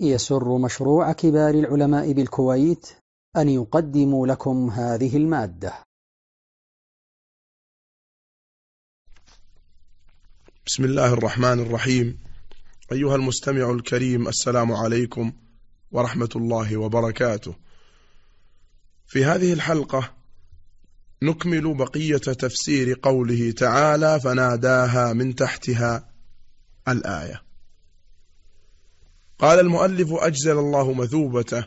يسر مشروع كبار العلماء بالكويت أن يقدم لكم هذه المادة. بسم الله الرحمن الرحيم. أيها المستمع الكريم السلام عليكم ورحمة الله وبركاته. في هذه الحلقة نكمل بقية تفسير قوله تعالى فناداها من تحتها الآية. قال المؤلف أجزل الله مثوبته.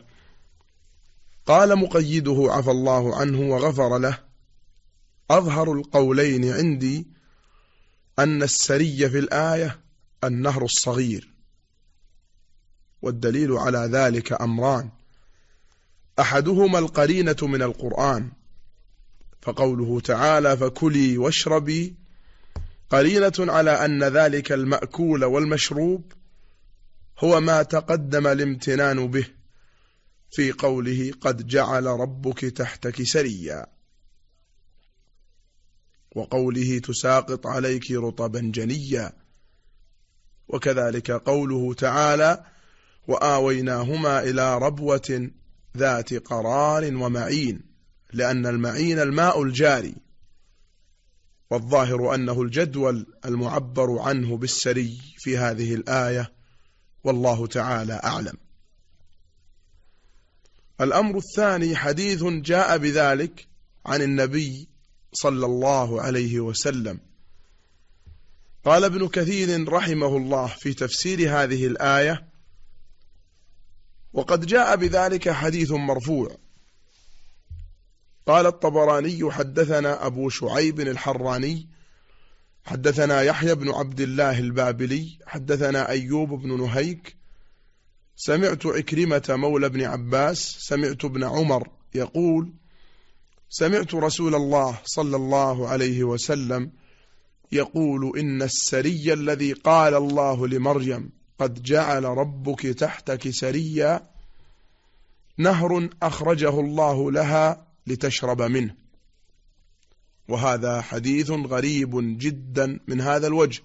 قال مقيده عفى الله عنه وغفر له. أظهر القولين عندي أن السري في الآية النهر الصغير. والدليل على ذلك أمران. أحدهما القرينة من القرآن. فقوله تعالى فكلي واشربي قرينة على أن ذلك المأكول والمشروب. هو ما تقدم الامتنان به. في قوله قد جعل ربك تحتك سريا. وقوله تساقط عليك رطبا جنيا. وكذلك قوله تعالى وآويناهما إلى ربوة ذات قرار ومعين لأن المعين الماء الجاري. والظاهر أنه الجدول المعبر عنه بالسري في هذه الآية. والله تعالى أعلم. الأمر الثاني حديث جاء بذلك عن النبي صلى الله عليه وسلم. قال ابن كثير رحمه الله في تفسير هذه الآية وقد جاء بذلك حديث مرفوع. قال الطبراني حدثنا أبو شعيب الحراني حدثنا يحيى بن عبد الله البابلي حدثنا أيوب بن نهيك. سمعت عكرمة مولى بن عباس سمعت ابن عمر يقول سمعت رسول الله صلى الله عليه وسلم يقول إن السري الذي قال الله لمريم قد جعل ربك تحتك سريا نهر أخرجه الله لها لتشرب منه. وهذا حديث غريب جدا من هذا الوجه.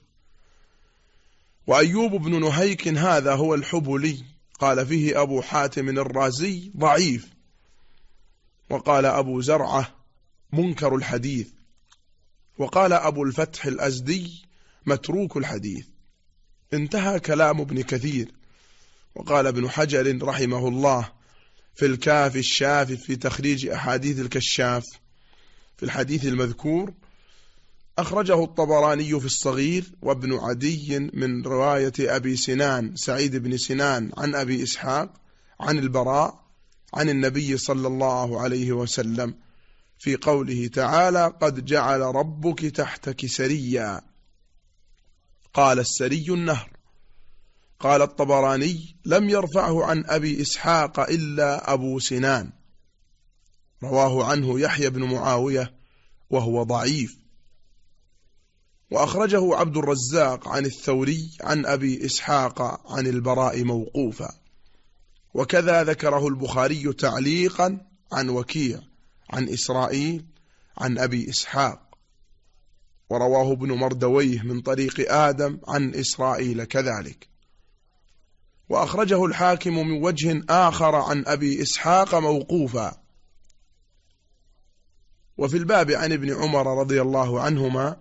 وأيوب بن نهيك هذا هو الحبلي قال فيه أبو حاتم الرازي ضعيف. وقال أبو زرعة منكر الحديث. وقال أبو الفتح الأزدي متروك الحديث. انتهى كلام ابن كثير. وقال ابن حجر رحمه الله في الكاف الشاف في تخريج أحاديث الكشاف. في الحديث المذكور أخرجه الطبراني في الصغير وابن عدي من رواية أبي سنان سعيد بن سنان عن أبي إسحاق عن البراء عن النبي صلى الله عليه وسلم في قوله تعالى قد جعل ربك تحتك سريا قال السري النهر قال الطبراني لم يرفعه عن أبي إسحاق إلا أبو سنان رواه عنه يحيى بن معاوية وهو ضعيف. وأخرجه عبد الرزاق عن الثوري عن أبي إسحاق عن البراء موقوفا. وكذا ذكره البخاري تعليقا عن وكيع عن إسرائيل عن أبي إسحاق. ورواه ابن مردويه من طريق آدم عن إسرائيل كذلك. وأخرجه الحاكم من وجه آخر عن أبي إسحاق موقوفا. وفي الباب عن ابن عمر رضي الله عنهما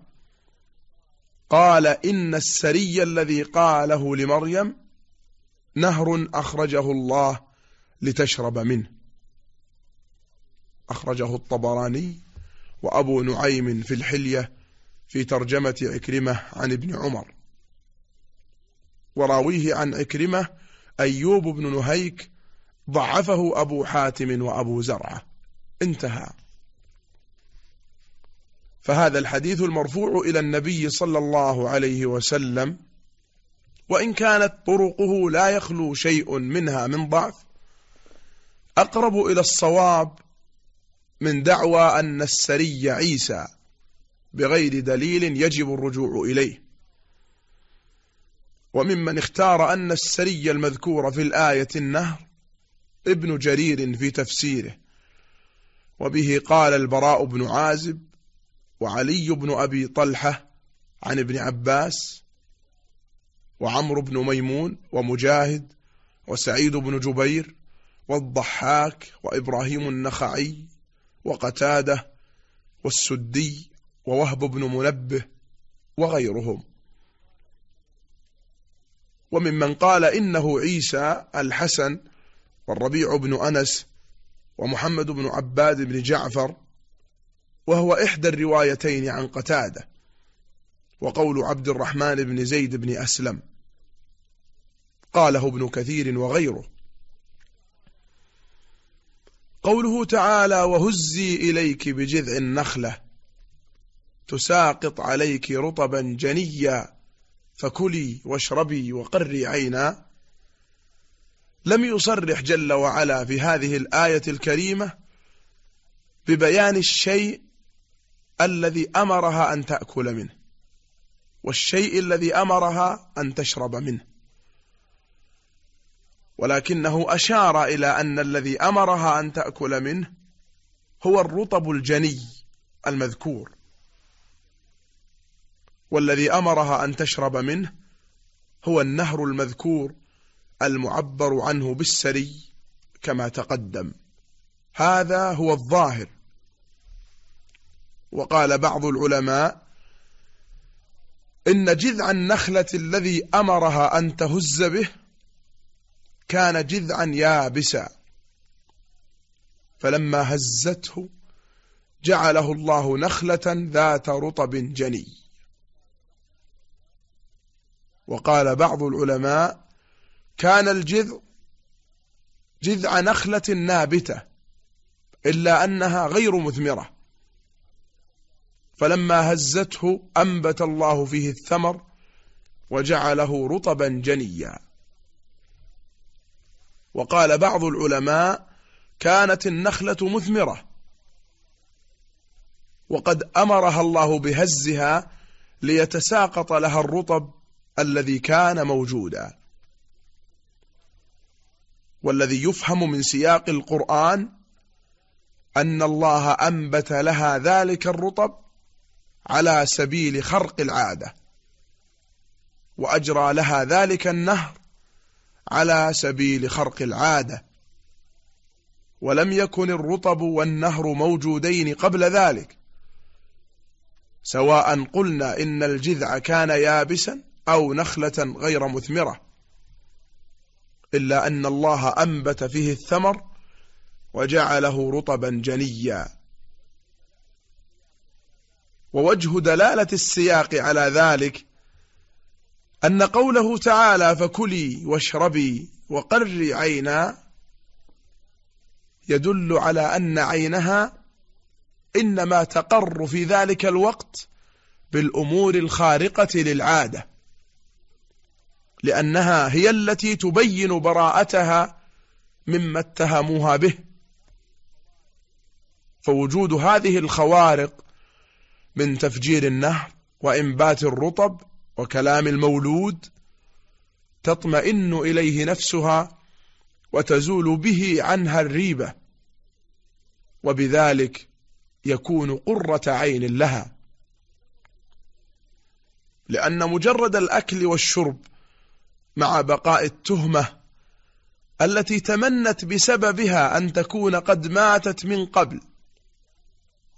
قال إن السري الذي قاله لمريم نهر أخرجه الله لتشرب منه. أخرجه الطبراني وأبو نعيم في الحلية في ترجمة عكرمة عن ابن عمر. وراويه عن عكرمة أيوب بن نهيك ضعفه أبو حاتم وأبو زرعة. انتهى. فهذا الحديث المرفوع إلى النبي صلى الله عليه وسلم وإن كانت طرقه لا يخلو شيء منها من ضعف. أقرب إلى الصواب من دعوى أن السري عيسى بغير دليل يجب الرجوع إليه. وممن اختار أن السري المذكور في الآية النهر ابن جرير في تفسيره وبه قال البراء بن عازب وعلي بن أبي طلحة عن ابن عباس وعمرو بن ميمون ومجاهد وسعيد بن جبير والضحاك وإبراهيم النخعي وقتادة والسدي ووهب بن منبه وغيرهم. وممن قال إنه عيسى الحسن والربيع بن أنس ومحمد بن عباد بن جعفر وهو إحدى الروايتين عن قتادة وقول عبد الرحمن بن زيد بن أسلم قاله ابن كثير وغيره. قوله تعالى وهزي إليك بجذع النخلة تساقط عليك رطبا جنيا فكلي واشربي وقري عينا. لم يصرح جل وعلا في هذه الآية الكريمة ببيان الشيء الذي أمرها أن تأكل منه والشيء الذي أمرها أن تشرب منه. ولكنه أشار إلى أن الذي أمرها أن تأكل منه هو الرطب الجني المذكور. والذي أمرها أن تشرب منه هو النهر المذكور المعبر عنه بالسري كما تقدم. هذا هو الظاهر. وقال بعض العلماء إن جذع النخلة الذي أمرها أن تهز به كان جذعا يابسا. فلما هزته جعله الله نخلة ذات رطب جني. وقال بعض العلماء كان الجذع جذع نخلة نابتة إلا أنها غير مثمرة. فلما هزته أنبت الله فيه الثمر وجعله رطبا جنيا. وقال بعض العلماء كانت النخلة مثمرة وقد أمرها الله بهزها ليتساقط لها الرطب الذي كان موجودا. والذي يفهم من سياق القرآن أن الله أنبت لها ذلك الرطب على سبيل خرق العادة. وأجرى لها ذلك النهر على سبيل خرق العادة. ولم يكن الرطب والنهر موجودين قبل ذلك. سواء قلنا إن الجذع كان يابسا أو نخلة غير مثمرة. إلا أن الله أنبت فيه الثمر وجعله رطبا جنيا. ووجه دلالة السياق على ذلك أن قوله تعالى فكلي واشربي وقري عينا يدل على أن عينها إنما تقر في ذلك الوقت بالأمور الخارقة للعادة لأنها هي التي تبين براءتها مما اتهموها به. فوجود هذه الخوارق من تفجير النهر وإنبات الرطب وكلام المولود تطمئن إليه نفسها وتزول به عنها الريبة وبذلك يكون قرة عين لها. لأن مجرد الأكل والشرب مع بقاء التهمة التي تمنت بسببها أن تكون قد ماتت من قبل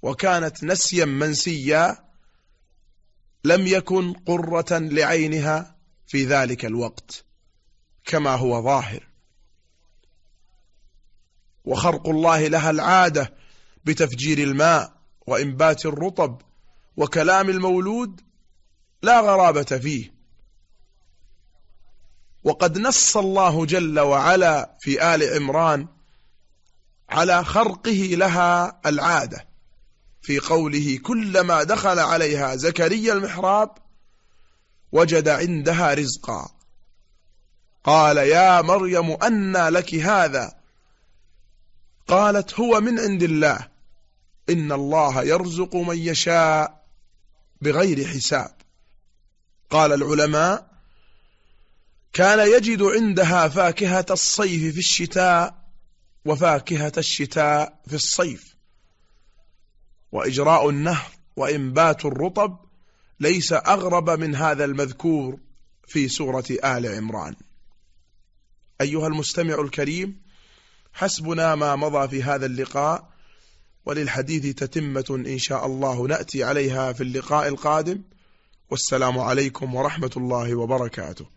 وكانت نسيا منسيا لم يكن قرة لعينها في ذلك الوقت كما هو ظاهر. وخرق الله لها العادة بتفجير الماء وإنبات الرطب وكلام المولود لا غرابة فيه. وقد نص الله جل وعلا في آل عمران على خرقه لها العادة. في قوله كلما دخل عليها زكريا المحراب وجد عندها رزقا. قال يا مريم أنى لك هذا؟ قالت هو من عند الله. إن الله يرزق من يشاء بغير حساب. قال العلماء كان يجد عندها فاكهة الصيف في الشتاء وفاكهة الشتاء في الصيف. وإجراء النهر وإنبات الرطب ليس أغرب من هذا المذكور في سورة آل عمران. أيها المستمع الكريم حسبنا ما مضى في هذا اللقاء وللحديث تتمة إن شاء الله نأتي عليها في اللقاء القادم. والسلام عليكم ورحمة الله وبركاته.